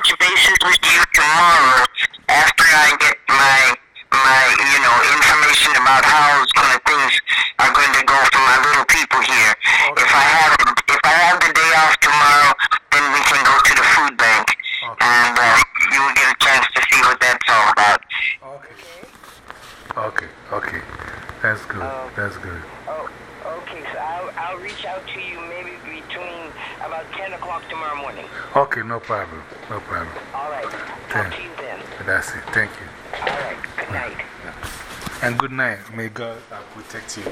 touch bases with you tomorrow after I get my my you know information about how it's gonna things are going to go for my little people here. If I have if I have the day off tomorrow, then we can go to the food bank Okay. and uh, you will get a chance to see what that's all about. Okay. Okay, okay. That's good. Um, That's good. I'll reach out to you maybe between about 10 o'clock tomorrow morning. Okay, no problem. No problem. All right. Talk to you then. That's it. Thank you. All right. Good night. And good night. May God uh, protect you.